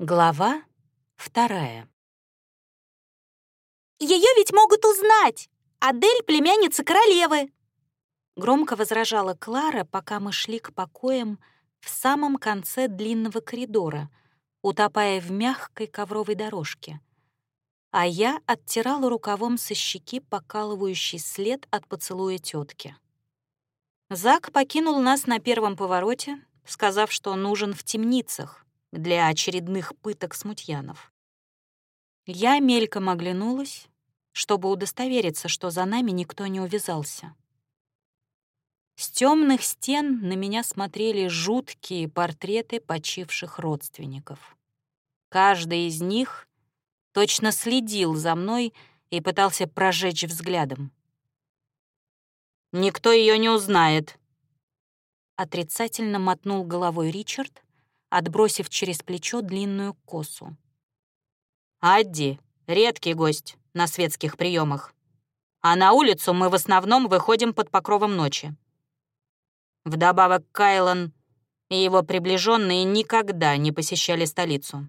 Глава вторая. Ее ведь могут узнать! Адель — племянница королевы!» Громко возражала Клара, пока мы шли к покоям в самом конце длинного коридора, утопая в мягкой ковровой дорожке. А я оттирала рукавом со щеки покалывающий след от поцелуя тетки. Зак покинул нас на первом повороте, сказав, что нужен в темницах, для очередных пыток смутьянов. Я мельком оглянулась, чтобы удостовериться, что за нами никто не увязался. С темных стен на меня смотрели жуткие портреты почивших родственников. Каждый из них точно следил за мной и пытался прожечь взглядом. «Никто ее не узнает», — отрицательно мотнул головой Ричард, отбросив через плечо длинную косу. «Адди — редкий гость на светских приемах, а на улицу мы в основном выходим под покровом ночи. Вдобавок Кайлан и его приближенные никогда не посещали столицу.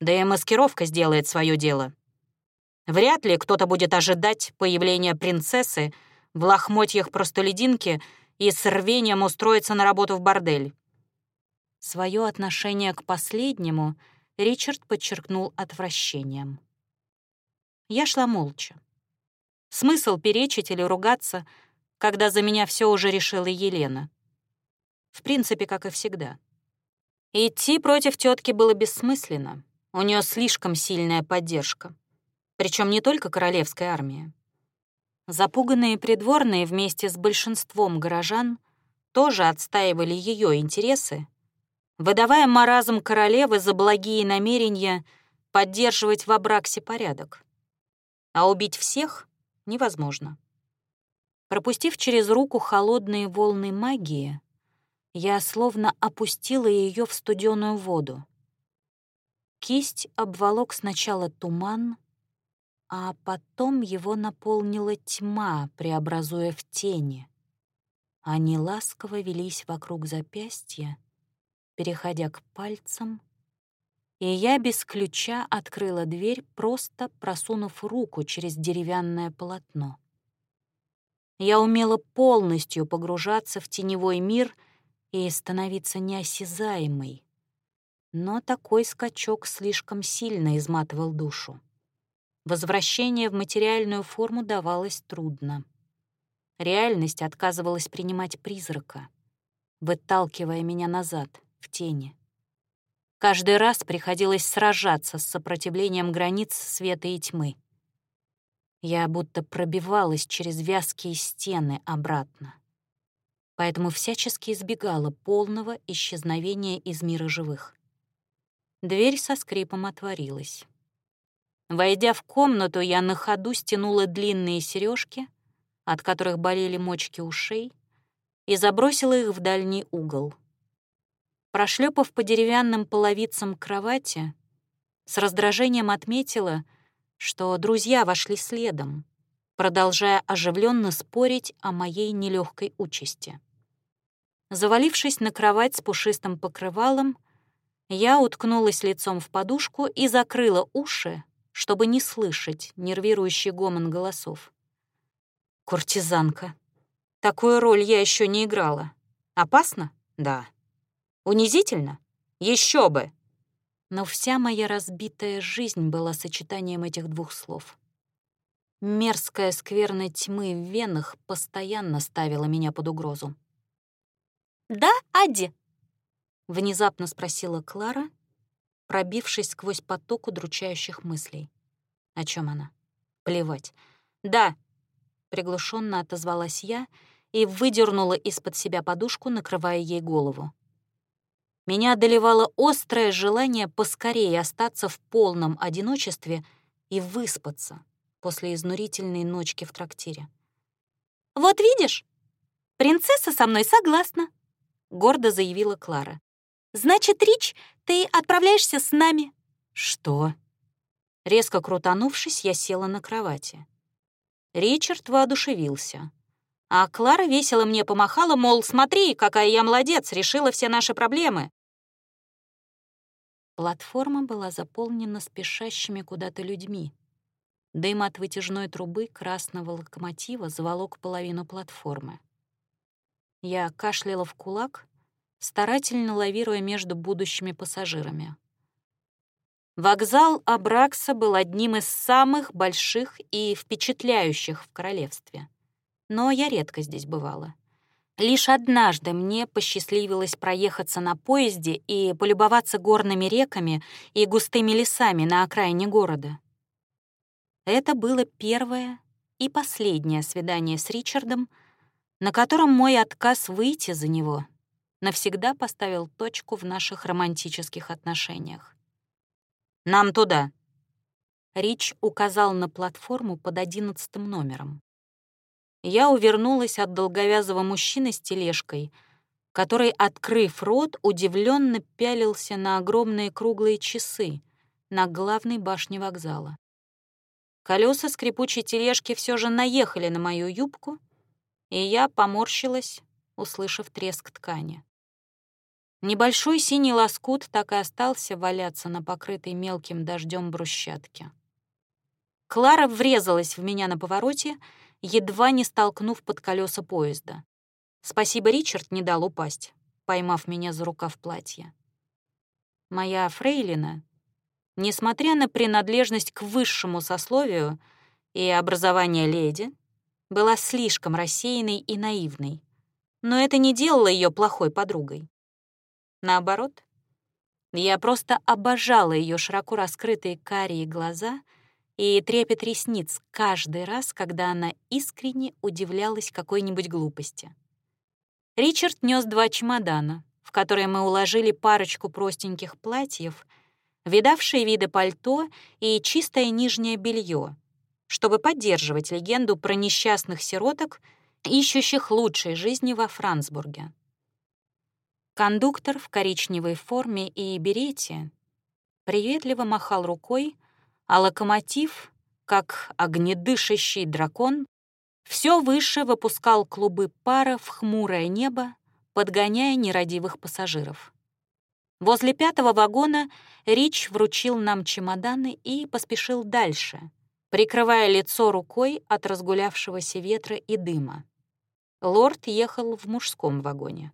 Да и маскировка сделает свое дело. Вряд ли кто-то будет ожидать появления принцессы в лохмотьях простолюдинки и с рвением устроиться на работу в бордель. Свое отношение к последнему Ричард подчеркнул отвращением. Я шла молча. Смысл перечить или ругаться, когда за меня все уже решила Елена. В принципе, как и всегда. Идти против тетки было бессмысленно. У нее слишком сильная поддержка. Причем не только королевская армия. Запуганные придворные вместе с большинством горожан тоже отстаивали ее интересы выдавая маразм королевы за благие намерения поддерживать в Абраксе порядок. А убить всех невозможно. Пропустив через руку холодные волны магии, я словно опустила ее в студеную воду. Кисть обволок сначала туман, а потом его наполнила тьма, преобразуя в тени. Они ласково велись вокруг запястья, переходя к пальцам, и я без ключа открыла дверь, просто просунув руку через деревянное полотно. Я умела полностью погружаться в теневой мир и становиться неосязаемой, но такой скачок слишком сильно изматывал душу. Возвращение в материальную форму давалось трудно. Реальность отказывалась принимать призрака, выталкивая меня назад — в тени. Каждый раз приходилось сражаться с сопротивлением границ света и тьмы. Я будто пробивалась через вязкие стены обратно. Поэтому всячески избегала полного исчезновения из мира живых. Дверь со скрипом отворилась. Войдя в комнату, я на ходу стянула длинные сережки, от которых болели мочки ушей, и забросила их в дальний угол — Прошлепав по деревянным половицам кровати, с раздражением отметила, что друзья вошли следом, продолжая оживленно спорить о моей нелегкой участи. Завалившись на кровать с пушистым покрывалом, я уткнулась лицом в подушку и закрыла уши, чтобы не слышать нервирующий гомон голосов. Куртизанка. Такую роль я еще не играла. Опасно? Да. Унизительно? Еще бы! Но вся моя разбитая жизнь была сочетанием этих двух слов. Мерзкая скверная тьмы в венах постоянно ставила меня под угрозу. «Да, Адди?» — внезапно спросила Клара, пробившись сквозь поток удручающих мыслей. О чем она? Плевать. «Да», — приглушенно отозвалась я и выдернула из-под себя подушку, накрывая ей голову. Меня одолевало острое желание поскорее остаться в полном одиночестве и выспаться после изнурительной ночки в трактире. «Вот видишь, принцесса со мной согласна», — гордо заявила Клара. «Значит, Рич, ты отправляешься с нами». «Что?» Резко крутанувшись, я села на кровати. Ричард воодушевился. А Клара весело мне помахала, мол, смотри, какая я молодец, решила все наши проблемы. Платформа была заполнена спешащими куда-то людьми. Дым от вытяжной трубы красного локомотива заволок половину платформы. Я кашляла в кулак, старательно лавируя между будущими пассажирами. Вокзал Абракса был одним из самых больших и впечатляющих в королевстве. Но я редко здесь бывала. Лишь однажды мне посчастливилось проехаться на поезде и полюбоваться горными реками и густыми лесами на окраине города. Это было первое и последнее свидание с Ричардом, на котором мой отказ выйти за него навсегда поставил точку в наших романтических отношениях. «Нам туда!» Рич указал на платформу под одиннадцатым номером. Я увернулась от долговязого мужчины с тележкой, который, открыв рот, удивленно пялился на огромные круглые часы на главной башне вокзала. Колеса скрипучей тележки все же наехали на мою юбку, и я поморщилась, услышав треск ткани. Небольшой синий лоскут так и остался валяться на покрытой мелким дождем брусчатке. Клара врезалась в меня на повороте, едва не столкнув под колеса поезда. Спасибо, Ричард не дал упасть, поймав меня за рукав платья. Моя фрейлина, несмотря на принадлежность к высшему сословию и образование леди, была слишком рассеянной и наивной, но это не делало ее плохой подругой. Наоборот, я просто обожала ее широко раскрытые карие глаза и трепет ресниц каждый раз, когда она искренне удивлялась какой-нибудь глупости. Ричард нес два чемодана, в которые мы уложили парочку простеньких платьев, видавшие виды пальто и чистое нижнее белье, чтобы поддерживать легенду про несчастных сироток, ищущих лучшей жизни во Франсбурге. Кондуктор в коричневой форме и берете приветливо махал рукой, а локомотив, как огнедышащий дракон, все выше выпускал клубы пара в хмурое небо, подгоняя нерадивых пассажиров. Возле пятого вагона Рич вручил нам чемоданы и поспешил дальше, прикрывая лицо рукой от разгулявшегося ветра и дыма. Лорд ехал в мужском вагоне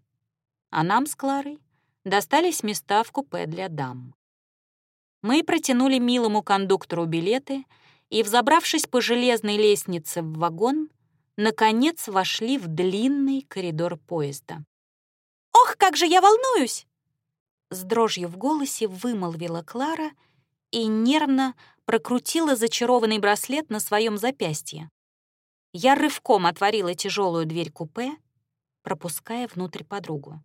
а нам с Кларой достались места в купе для дам. Мы протянули милому кондуктору билеты и, взобравшись по железной лестнице в вагон, наконец вошли в длинный коридор поезда. «Ох, как же я волнуюсь!» С дрожью в голосе вымолвила Клара и нервно прокрутила зачарованный браслет на своем запястье. Я рывком отворила тяжелую дверь купе, пропуская внутрь подругу.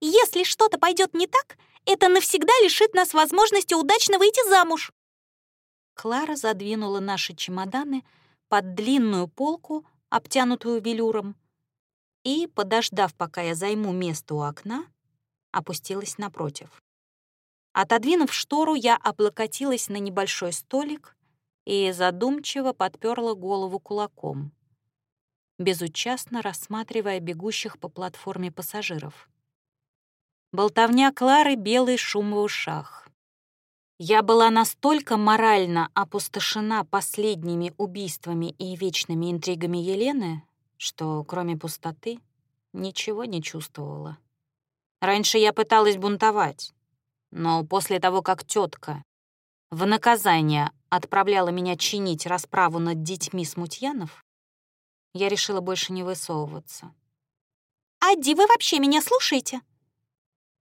Если что-то пойдет не так, это навсегда лишит нас возможности удачно выйти замуж. Клара задвинула наши чемоданы под длинную полку, обтянутую велюром, и, подождав, пока я займу место у окна, опустилась напротив. Отодвинув штору, я облокотилась на небольшой столик и задумчиво подперла голову кулаком, безучастно рассматривая бегущих по платформе пассажиров. Болтовня Клары — белый шум в ушах. Я была настолько морально опустошена последними убийствами и вечными интригами Елены, что, кроме пустоты, ничего не чувствовала. Раньше я пыталась бунтовать, но после того, как тетка в наказание отправляла меня чинить расправу над детьми смутьянов, я решила больше не высовываться. «Адди, вы вообще меня слушаете?»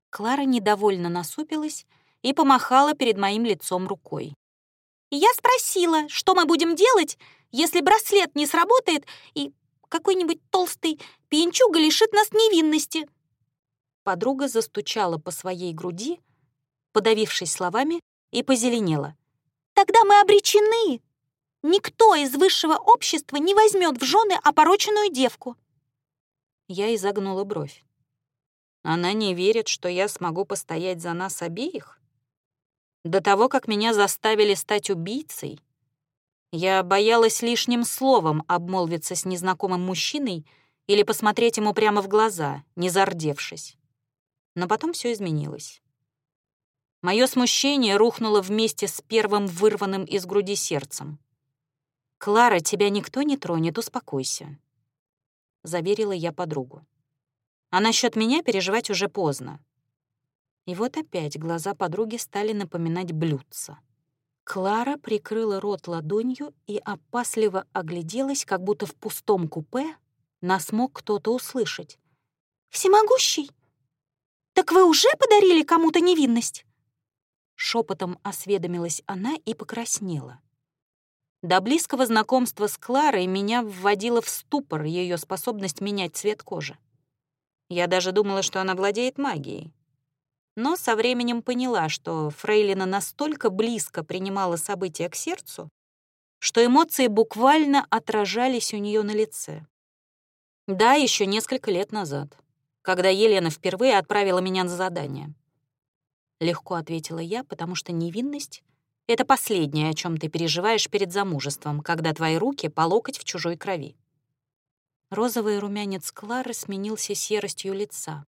Клара недовольно насупилась и помахала перед моим лицом рукой. «Я спросила, что мы будем делать, если браслет не сработает и какой-нибудь толстый пьянчуга лишит нас невинности?» Подруга застучала по своей груди, подавившись словами, и позеленела. «Тогда мы обречены! Никто из высшего общества не возьмет в жены опороченную девку!» Я изогнула бровь. Она не верит, что я смогу постоять за нас обеих? До того, как меня заставили стать убийцей, я боялась лишним словом обмолвиться с незнакомым мужчиной или посмотреть ему прямо в глаза, не зардевшись. Но потом все изменилось. Мое смущение рухнуло вместе с первым вырванным из груди сердцем. «Клара, тебя никто не тронет, успокойся», — заверила я подругу. «А насчет меня переживать уже поздно». И вот опять глаза подруги стали напоминать блюдца. Клара прикрыла рот ладонью и опасливо огляделась, как будто в пустом купе нас мог кто-то услышать. «Всемогущий? Так вы уже подарили кому-то невинность?» Шепотом осведомилась она и покраснела. До близкого знакомства с Кларой меня вводила в ступор ее способность менять цвет кожи. Я даже думала, что она владеет магией. Но со временем поняла, что Фрейлина настолько близко принимала события к сердцу, что эмоции буквально отражались у нее на лице. Да, еще несколько лет назад, когда Елена впервые отправила меня на задание. Легко ответила я, потому что невинность — это последнее, о чем ты переживаешь перед замужеством, когда твои руки по локоть в чужой крови. Розовый румянец Клары сменился серостью лица.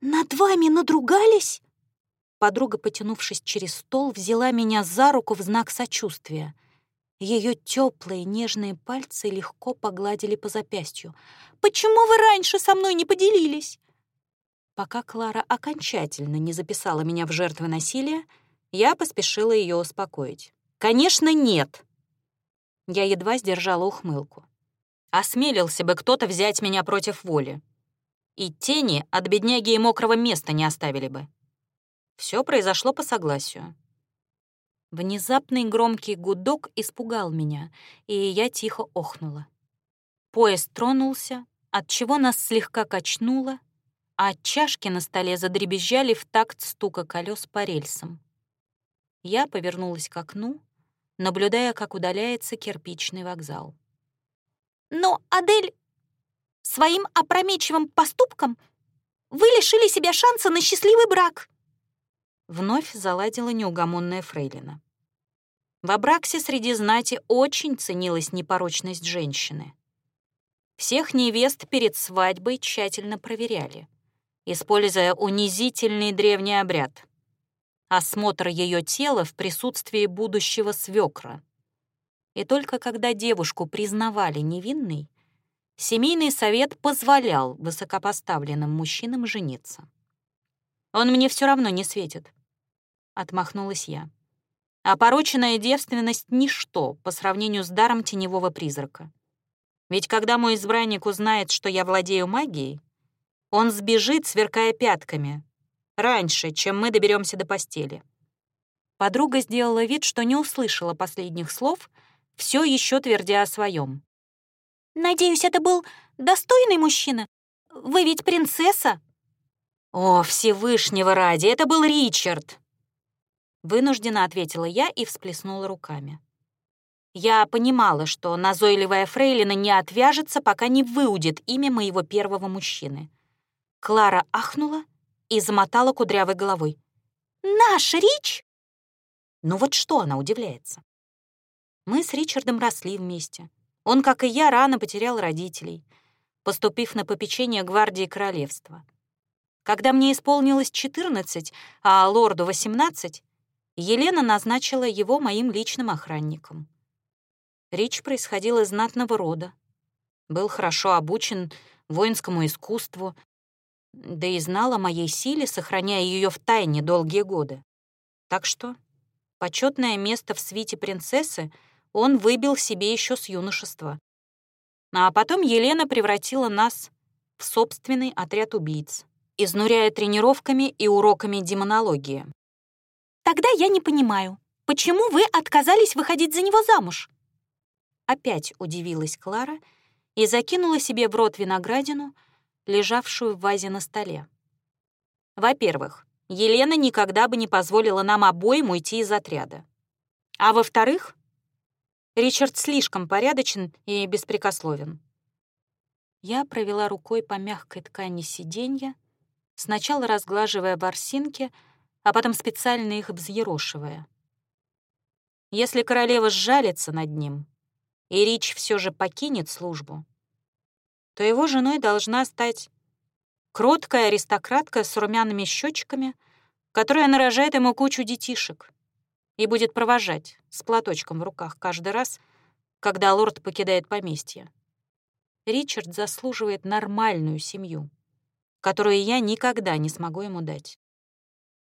«Над вами надругались?» Подруга, потянувшись через стол, взяла меня за руку в знак сочувствия — ее теплые нежные пальцы легко погладили по запястью. «Почему вы раньше со мной не поделились?» Пока Клара окончательно не записала меня в жертвы насилия, я поспешила ее успокоить. «Конечно, нет!» Я едва сдержала ухмылку. Осмелился бы кто-то взять меня против воли. И тени от бедняги и мокрого места не оставили бы. Все произошло по согласию. Внезапный громкий гудок испугал меня, и я тихо охнула. Поезд тронулся, отчего нас слегка качнуло, а чашки на столе задребезжали в такт стука колес по рельсам. Я повернулась к окну, наблюдая, как удаляется кирпичный вокзал. «Но, Адель, своим опрометчивым поступком вы лишили себя шанса на счастливый брак!» Вновь заладила неугомонная фрейлина. В Абраксе среди знати очень ценилась непорочность женщины. Всех невест перед свадьбой тщательно проверяли, используя унизительный древний обряд — осмотр ее тела в присутствии будущего свекра. И только когда девушку признавали невинной, семейный совет позволял высокопоставленным мужчинам жениться. «Он мне все равно не светит», — отмахнулась я. Опороченная девственность — ничто по сравнению с даром теневого призрака. Ведь когда мой избранник узнает, что я владею магией, он сбежит, сверкая пятками, раньше, чем мы доберемся до постели. Подруга сделала вид, что не услышала последних слов, все еще твердя о своем. «Надеюсь, это был достойный мужчина? Вы ведь принцесса?» «О, Всевышнего ради, это был Ричард!» Вынуждена ответила я и всплеснула руками. Я понимала, что назойливая фрейлина не отвяжется, пока не выудит имя моего первого мужчины. Клара ахнула и замотала кудрявой головой. «Наш Рич?» Ну вот что она удивляется. Мы с Ричардом росли вместе. Он, как и я, рано потерял родителей, поступив на попечение гвардии королевства. Когда мне исполнилось 14, а лорду 18, Елена назначила его моим личным охранником. Рич происходил из знатного рода, был хорошо обучен воинскому искусству, да и знал о моей силе, сохраняя ее в тайне долгие годы. Так что почетное место в свите принцессы он выбил себе еще с юношества. А потом Елена превратила нас в собственный отряд убийц, изнуряя тренировками и уроками демонологии. Тогда я не понимаю, почему вы отказались выходить за него замуж?» Опять удивилась Клара и закинула себе в рот виноградину, лежавшую в вазе на столе. Во-первых, Елена никогда бы не позволила нам обоим уйти из отряда. А во-вторых, Ричард слишком порядочен и беспрекословен. Я провела рукой по мягкой ткани сиденья, сначала разглаживая ворсинки, а потом специально их взъерошивая. Если королева сжалится над ним, и Рич все же покинет службу, то его женой должна стать кроткая аристократка с румяными щечками, которая нарожает ему кучу детишек и будет провожать с платочком в руках каждый раз, когда лорд покидает поместье. Ричард заслуживает нормальную семью, которую я никогда не смогу ему дать.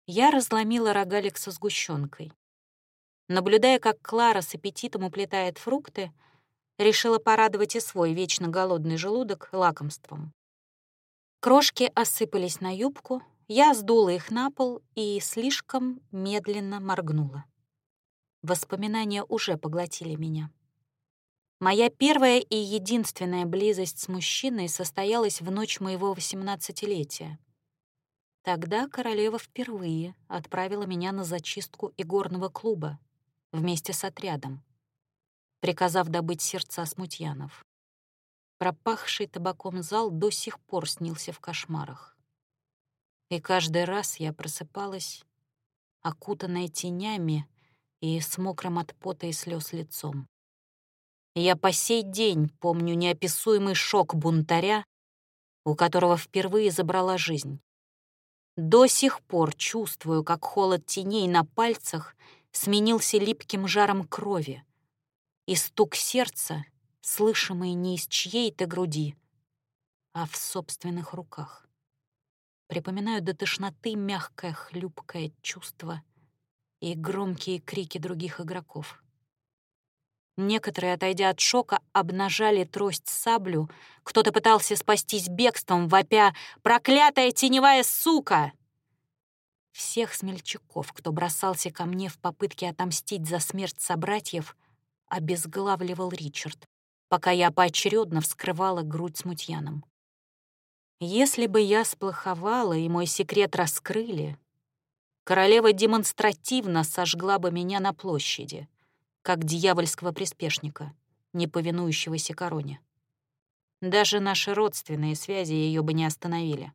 Я разломила рогалик со сгущенкой. Наблюдая, как Клара с аппетитом уплетает фрукты, решила порадовать и свой вечно голодный желудок лакомством. Крошки осыпались на юбку, я сдула их на пол и слишком медленно моргнула. Воспоминания уже поглотили меня. Моя первая и единственная близость с мужчиной состоялась в ночь моего восемнадцатилетия. Тогда королева впервые отправила меня на зачистку игорного клуба вместе с отрядом, приказав добыть сердца смутьянов. Пропахший табаком зал до сих пор снился в кошмарах. И каждый раз я просыпалась, окутанная тенями и с мокрым от пота и слез лицом. Я по сей день помню неописуемый шок бунтаря, у которого впервые забрала жизнь. До сих пор чувствую, как холод теней на пальцах сменился липким жаром крови, и стук сердца, слышимый не из чьей-то груди, а в собственных руках. Припоминаю до тошноты мягкое хлюпкое чувство — и громкие крики других игроков. Некоторые, отойдя от шока, обнажали трость-саблю. Кто-то пытался спастись бегством, вопя «Проклятая теневая сука!» Всех смельчаков, кто бросался ко мне в попытке отомстить за смерть собратьев, обезглавливал Ричард, пока я поочередно вскрывала грудь смутьяном. Если бы я сплоховала и мой секрет раскрыли, королева демонстративно сожгла бы меня на площади, как дьявольского приспешника, не повинующегося короне. Даже наши родственные связи ее бы не остановили.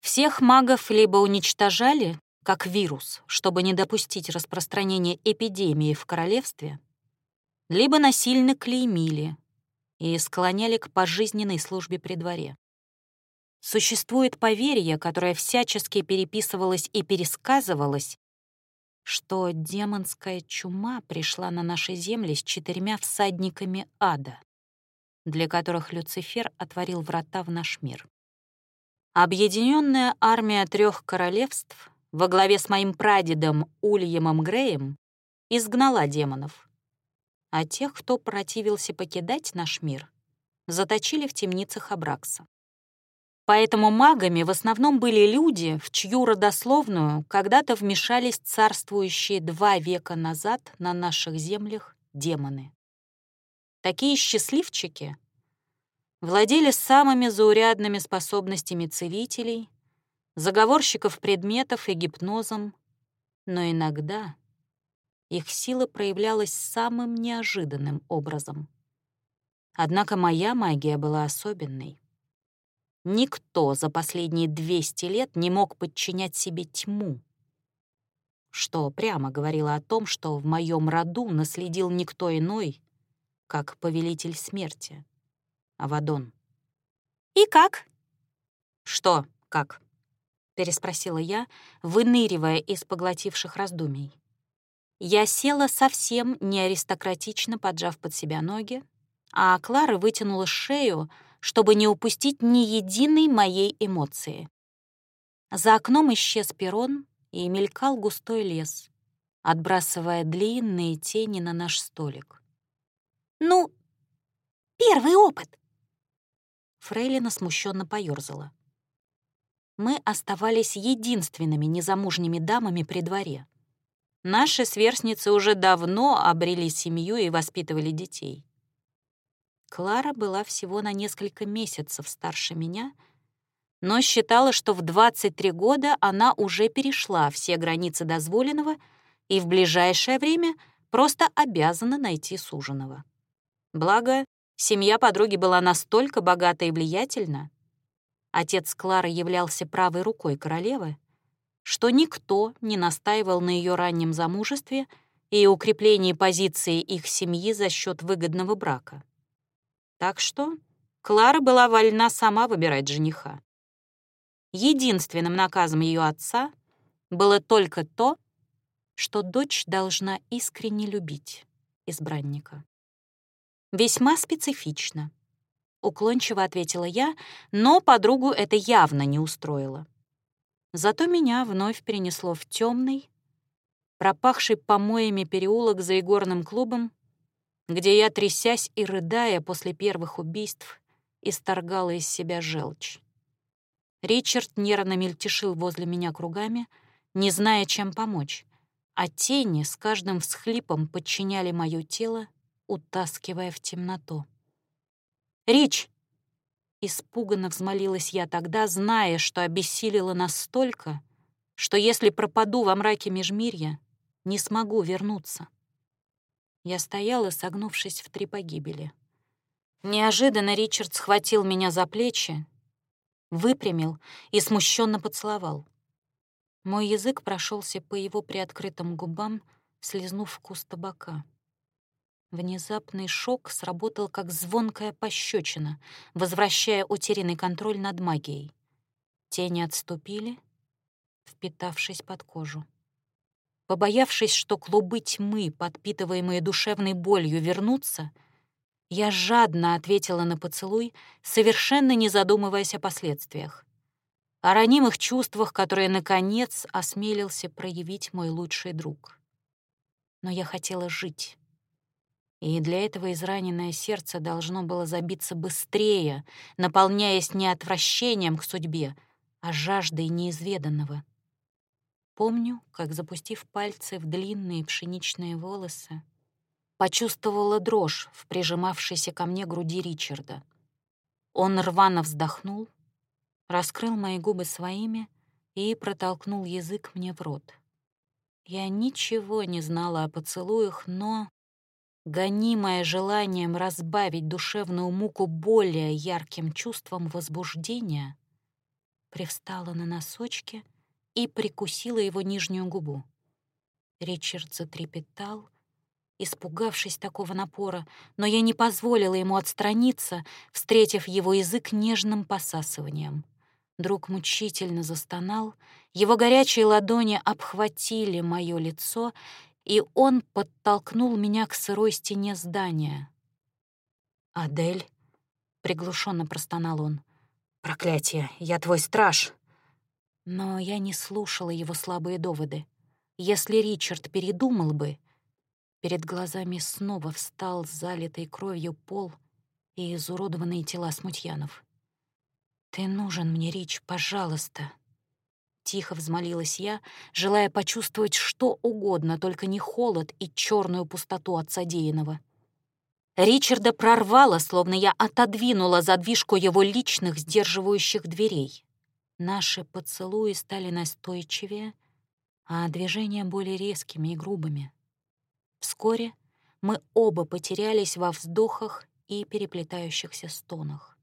Всех магов либо уничтожали, как вирус, чтобы не допустить распространения эпидемии в королевстве, либо насильно клеймили и склоняли к пожизненной службе при дворе. Существует поверье, которое всячески переписывалось и пересказывалось, что демонская чума пришла на наши земли с четырьмя всадниками ада, для которых Люцифер отворил врата в наш мир. Объединенная армия трех королевств во главе с моим прадедом Ульямом Греем изгнала демонов, а тех, кто противился покидать наш мир, заточили в темницах Абракса. Поэтому магами в основном были люди, в чью родословную когда-то вмешались царствующие два века назад на наших землях демоны. Такие счастливчики владели самыми заурядными способностями целителей, заговорщиков предметов и гипнозом, но иногда их сила проявлялась самым неожиданным образом. Однако моя магия была особенной. Никто за последние 200 лет не мог подчинять себе тьму, что прямо говорило о том, что в моем роду наследил никто иной, как повелитель смерти, Авадон. «И как?» «Что как?» — переспросила я, выныривая из поглотивших раздумий. Я села совсем не аристократично, поджав под себя ноги, а Клара вытянула шею, чтобы не упустить ни единой моей эмоции. За окном исчез перрон и мелькал густой лес, отбрасывая длинные тени на наш столик. «Ну, первый опыт!» Фрейлина смущенно поёрзала. Мы оставались единственными незамужними дамами при дворе. Наши сверстницы уже давно обрели семью и воспитывали детей. Клара была всего на несколько месяцев старше меня, но считала, что в 23 года она уже перешла все границы дозволенного и в ближайшее время просто обязана найти суженого. Благо, семья подруги была настолько богата и влиятельна, отец Клары являлся правой рукой королевы, что никто не настаивал на ее раннем замужестве и укреплении позиции их семьи за счет выгодного брака. Так что Клара была вольна сама выбирать жениха. Единственным наказом ее отца было только то, что дочь должна искренне любить избранника. «Весьма специфично», — уклончиво ответила я, но подругу это явно не устроило. Зато меня вновь перенесло в темный, пропахший помоями переулок за игорным клубом, где я, трясясь и рыдая после первых убийств, исторгала из себя желчь. Ричард нервно мельтешил возле меня кругами, не зная, чем помочь, а тени с каждым всхлипом подчиняли моё тело, утаскивая в темноту. «Рич!» Испуганно взмолилась я тогда, зная, что обессилила настолько, что если пропаду во мраке межмирья, не смогу вернуться. Я стояла, согнувшись в три погибели. Неожиданно Ричард схватил меня за плечи, выпрямил и смущенно поцеловал. Мой язык прошелся по его приоткрытым губам, слезнув вкус табака. Внезапный шок сработал как звонкая пощечина, возвращая утерянный контроль над магией. Тени отступили, впитавшись под кожу. Побоявшись, что клубы тьмы, подпитываемые душевной болью, вернутся, я жадно ответила на поцелуй, совершенно не задумываясь о последствиях о ранимых чувствах, которые, наконец, осмелился проявить мой лучший друг. Но я хотела жить. И для этого израненное сердце должно было забиться быстрее, наполняясь не отвращением к судьбе, а жаждой неизведанного. Помню, как, запустив пальцы в длинные пшеничные волосы, почувствовала дрожь в прижимавшейся ко мне груди Ричарда. Он рвано вздохнул — раскрыл мои губы своими и протолкнул язык мне в рот. Я ничего не знала о поцелуях, но, гонимая желанием разбавить душевную муку более ярким чувством возбуждения, привстала на носочки и прикусила его нижнюю губу. Ричард затрепетал, испугавшись такого напора, но я не позволила ему отстраниться, встретив его язык нежным посасыванием. Друг мучительно застонал, его горячие ладони обхватили мое лицо, и он подтолкнул меня к сырой стене здания. «Адель», — приглушенно простонал он, — «проклятие, я твой страж». Но я не слушала его слабые доводы. Если Ричард передумал бы, перед глазами снова встал залитый кровью пол и изуродованные тела смутьянов. «Ты нужен мне, Рич, пожалуйста!» Тихо взмолилась я, желая почувствовать что угодно, только не холод и черную пустоту от содеянного. Ричарда прорвало, словно я отодвинула задвижку его личных сдерживающих дверей. Наши поцелуи стали настойчивее, а движения более резкими и грубыми. Вскоре мы оба потерялись во вздохах и переплетающихся стонах.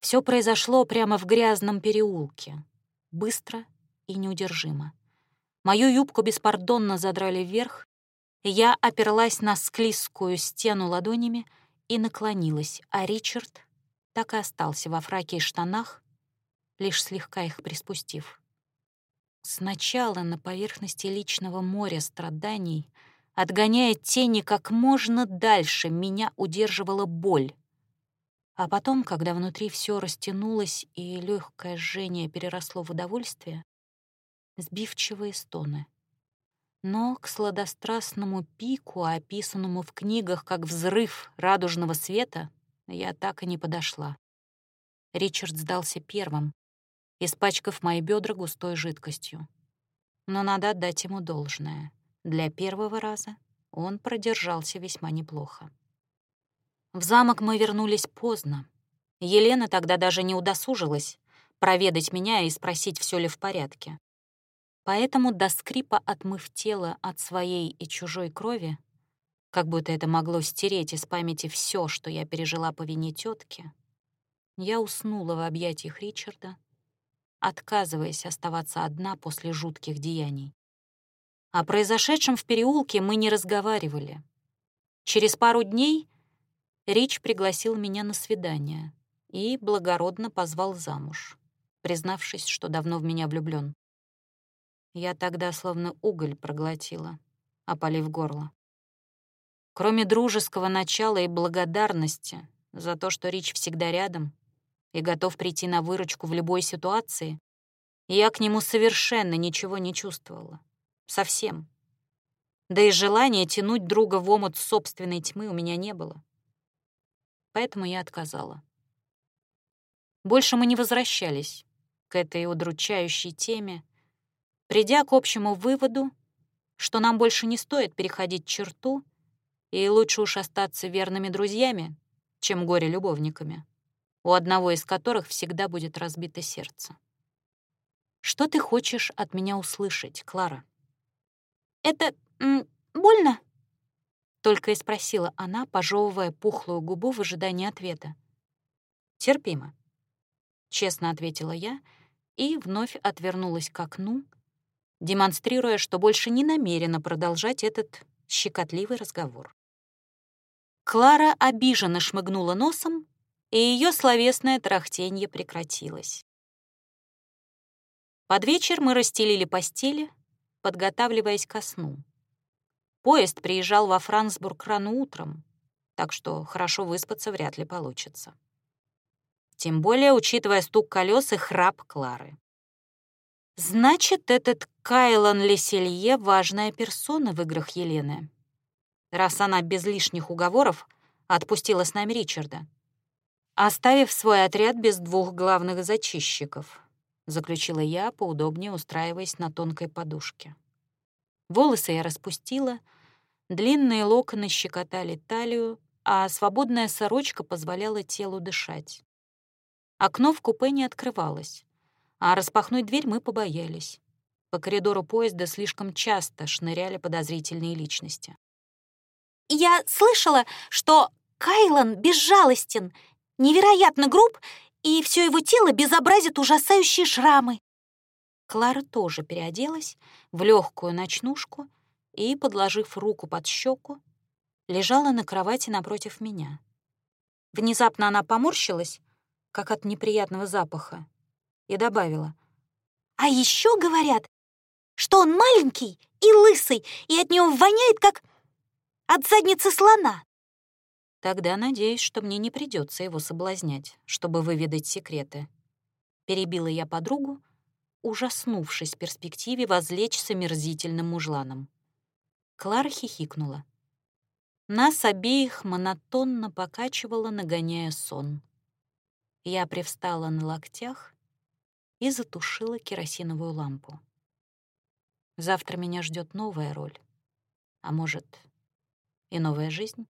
Все произошло прямо в грязном переулке. Быстро и неудержимо. Мою юбку беспардонно задрали вверх, я оперлась на склизкую стену ладонями и наклонилась, а Ричард так и остался во фраке и штанах, лишь слегка их приспустив. Сначала на поверхности личного моря страданий, отгоняя тени как можно дальше, меня удерживала боль. А потом, когда внутри все растянулось и легкое жжение переросло в удовольствие, сбивчивые стоны. Но к сладострастному пику, описанному в книгах как взрыв радужного света, я так и не подошла. Ричард сдался первым, испачкав мои бедра густой жидкостью. Но надо отдать ему должное. Для первого раза он продержался весьма неплохо. В замок мы вернулись поздно. Елена тогда даже не удосужилась проведать меня и спросить, все ли в порядке. Поэтому до скрипа отмыв тело от своей и чужой крови, как будто это могло стереть из памяти все, что я пережила по вине тетки, я уснула в объятиях Ричарда, отказываясь оставаться одна после жутких деяний. О произошедшем в переулке мы не разговаривали. Через пару дней Рич пригласил меня на свидание и благородно позвал замуж, признавшись, что давно в меня влюблён. Я тогда словно уголь проглотила, опалив горло. Кроме дружеского начала и благодарности за то, что Рич всегда рядом и готов прийти на выручку в любой ситуации, я к нему совершенно ничего не чувствовала. Совсем. Да и желания тянуть друга в омут собственной тьмы у меня не было. Поэтому я отказала. Больше мы не возвращались к этой удручающей теме, придя к общему выводу, что нам больше не стоит переходить черту и лучше уж остаться верными друзьями, чем горе-любовниками, у одного из которых всегда будет разбито сердце. «Что ты хочешь от меня услышать, Клара?» «Это больно?» Только и спросила она, пожевывая пухлую губу в ожидании ответа. «Терпимо», — честно ответила я и вновь отвернулась к окну, демонстрируя, что больше не намерена продолжать этот щекотливый разговор. Клара обиженно шмыгнула носом, и ее словесное трахтенье прекратилось. Под вечер мы расстелили постели, подготавливаясь ко сну. Поезд приезжал во Франсбург рано утром, так что хорошо выспаться вряд ли получится. Тем более, учитывая стук колес и храп Клары. Значит, этот Кайлан Леселье — важная персона в играх Елены раз она без лишних уговоров отпустила с нами Ричарда, оставив свой отряд без двух главных зачищиков, заключила я, поудобнее устраиваясь на тонкой подушке. Волосы я распустила, длинные локоны щекотали талию, а свободная сорочка позволяла телу дышать. Окно в купе не открывалось, а распахнуть дверь мы побоялись. По коридору поезда слишком часто шныряли подозрительные личности. Я слышала, что Кайлан безжалостен, невероятно груб, и все его тело безобразит ужасающие шрамы. Клара тоже переоделась в легкую ночнушку и, подложив руку под щеку, лежала на кровати напротив меня. Внезапно она поморщилась, как от неприятного запаха, и добавила. «А еще говорят, что он маленький и лысый, и от него воняет, как от задницы слона. Тогда надеюсь, что мне не придется его соблазнять, чтобы выведать секреты. Перебила я подругу, ужаснувшись перспективе возлечь с омерзительным мужланом. Клара хихикнула. Нас обеих монотонно покачивала, нагоняя сон. Я привстала на локтях и затушила керосиновую лампу. Завтра меня ждет новая роль. А может, и новая жизнь.